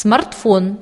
سمارت فون.